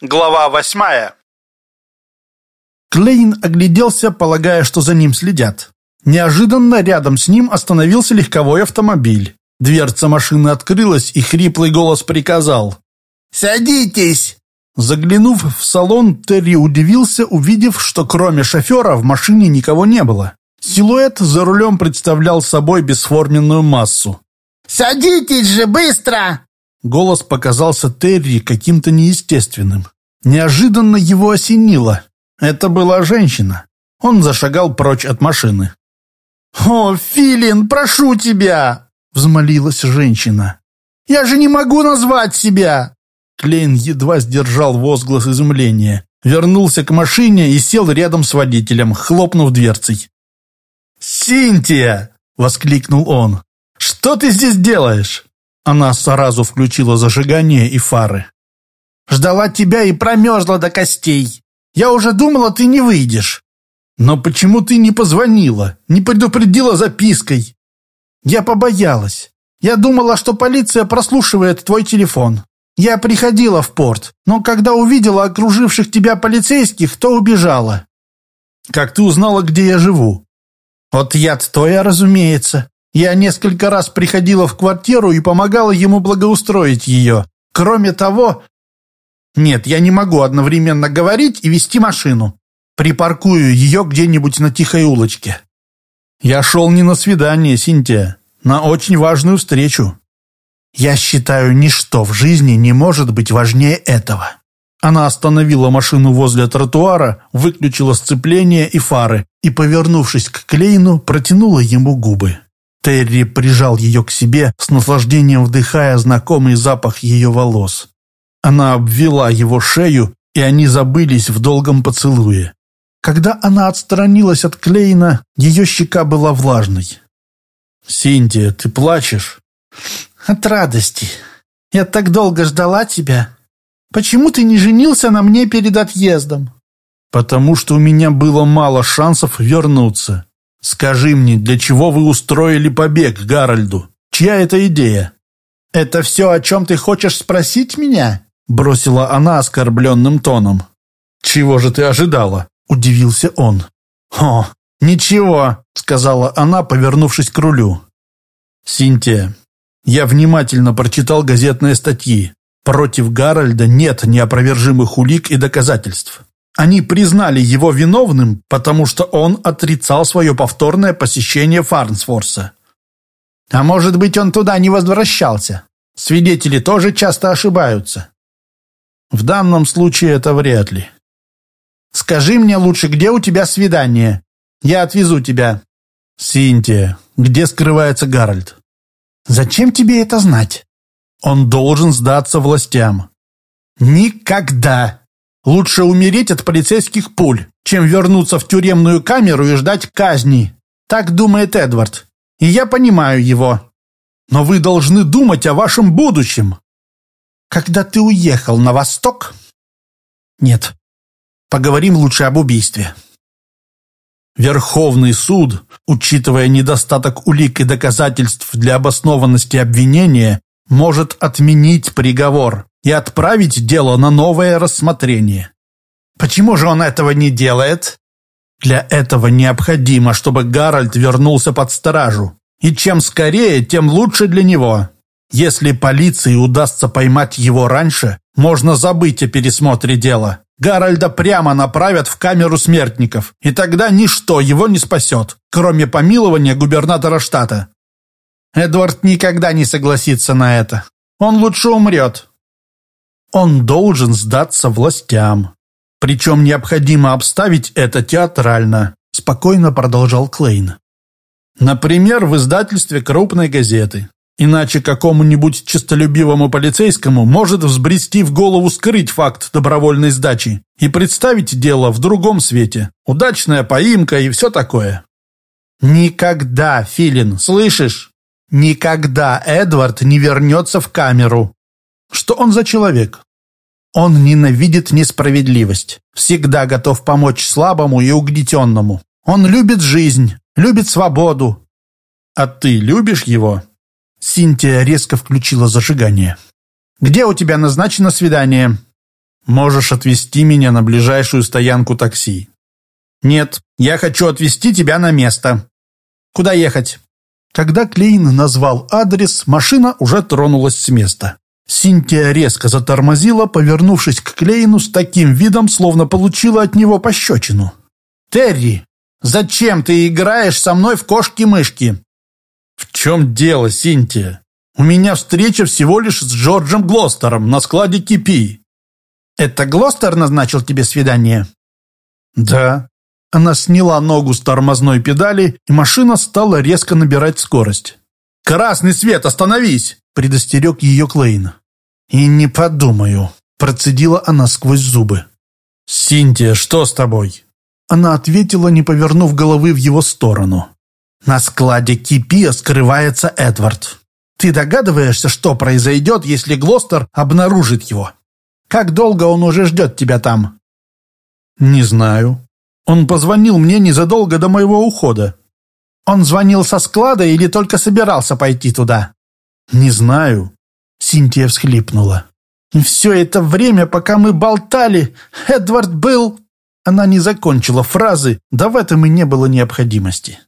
Глава восьмая. Клейн огляделся, полагая, что за ним следят. Неожиданно рядом с ним остановился легковой автомобиль. Дверца машины открылась, и хриплый голос приказал. «Садитесь!» Заглянув в салон, Терри удивился, увидев, что кроме шофера в машине никого не было. Силуэт за рулем представлял собой бесформенную массу. «Садитесь же быстро!» Голос показался Терри каким-то неестественным. Неожиданно его осенило. Это была женщина. Он зашагал прочь от машины. «О, Филин, прошу тебя!» — взмолилась женщина. «Я же не могу назвать себя!» Клейн едва сдержал возглас изумления. Вернулся к машине и сел рядом с водителем, хлопнув дверцей. «Синтия!» — воскликнул он. «Что ты здесь делаешь?» Она сразу включила зажигание и фары. «Ждала тебя и промерзла до костей. Я уже думала, ты не выйдешь». «Но почему ты не позвонила, не предупредила запиской?» «Я побоялась. Я думала, что полиция прослушивает твой телефон. Я приходила в порт, но когда увидела окруживших тебя полицейских, то убежала». «Как ты узнала, где я живу?» «Вот я-то разумеется. Я несколько раз приходила в квартиру и помогала ему благоустроить ее. Кроме того... Нет, я не могу одновременно говорить и вести машину. Припаркую ее где-нибудь на тихой улочке. Я шел не на свидание, Синтия, на очень важную встречу. Я считаю, ничто в жизни не может быть важнее этого. Она остановила машину возле тротуара, выключила сцепление и фары и, повернувшись к Клейну, протянула ему губы. Терри прижал ее к себе, с наслаждением вдыхая знакомый запах ее волос. Она обвела его шею, и они забылись в долгом поцелуе. Когда она отстранилась от Клейна, ее щека была влажной. «Синтия, ты плачешь?» «От радости. Я так долго ждала тебя. Почему ты не женился на мне перед отъездом?» «Потому что у меня было мало шансов вернуться. «Скажи мне, для чего вы устроили побег Гарольду? Чья это идея?» «Это все, о чем ты хочешь спросить меня?» Бросила она оскорбленным тоном. «Чего же ты ожидала?» Удивился он. «О, ничего», сказала она, повернувшись к рулю. «Синтия, я внимательно прочитал газетные статьи. Против Гарольда нет неопровержимых улик и доказательств. Они признали его виновным, потому что он отрицал свое повторное посещение Фарнсфорса. А может быть, он туда не возвращался? Свидетели тоже часто ошибаются. В данном случае это вряд ли. Скажи мне лучше, где у тебя свидание? Я отвезу тебя. Синтия, где скрывается Гарольд? Зачем тебе это знать? Он должен сдаться властям. Никогда. Лучше умереть от полицейских пуль, чем вернуться в тюремную камеру и ждать казни. Так думает Эдвард. И я понимаю его. Но вы должны думать о вашем будущем. Когда ты уехал на восток? Нет. Поговорим лучше об убийстве. Верховный суд, учитывая недостаток улик и доказательств для обоснованности обвинения, может отменить приговор и отправить дело на новое рассмотрение. Почему же он этого не делает? Для этого необходимо, чтобы Гарольд вернулся под стражу. И чем скорее, тем лучше для него. Если полиции удастся поймать его раньше, можно забыть о пересмотре дела. Гарольда прямо направят в камеру смертников, и тогда ничто его не спасет, кроме помилования губернатора штата. Эдвард никогда не согласится на это. Он лучше умрет. Он должен сдаться властям. Причем необходимо обставить это театрально, спокойно продолжал Клейн. Например, в издательстве крупной газеты. Иначе какому-нибудь честолюбивому полицейскому может взбрести в голову скрыть факт добровольной сдачи и представить дело в другом свете. Удачная поимка и все такое. Никогда, Филин, слышишь? Никогда Эдвард не вернется в камеру. Что он за человек? Он ненавидит несправедливость, всегда готов помочь слабому и угнетенному. Он любит жизнь, любит свободу. А ты любишь его? Синтия резко включила зажигание. «Где у тебя назначено свидание?» Можешь отвезти меня на ближайшую стоянку такси. Нет, я хочу отвезти тебя на место. Куда ехать? Когда Клейн назвал адрес, машина уже тронулась с места. Синтия резко затормозила, повернувшись к Клейну с таким видом, словно получила от него пощечину. «Терри, зачем ты играешь со мной в кошки-мышки?» «В чем дело, Синтия? У меня встреча всего лишь с Джорджем Глостером на складе Кипи». «Это Глостер назначил тебе свидание?» «Да». Она сняла ногу с тормозной педали, и машина стала резко набирать скорость. «Красный свет, остановись!» – предостерег ее Клейн. «И не подумаю», – процедила она сквозь зубы. «Синтия, что с тобой?» Она ответила, не повернув головы в его сторону. «На складе Кипия скрывается Эдвард. Ты догадываешься, что произойдет, если Глостер обнаружит его? Как долго он уже ждет тебя там?» «Не знаю. Он позвонил мне незадолго до моего ухода». «Он звонил со склада или только собирался пойти туда?» «Не знаю. Синтия всхлипнула. «И все это время, пока мы болтали, Эдвард был...» Она не закончила фразы, да в этом и не было необходимости.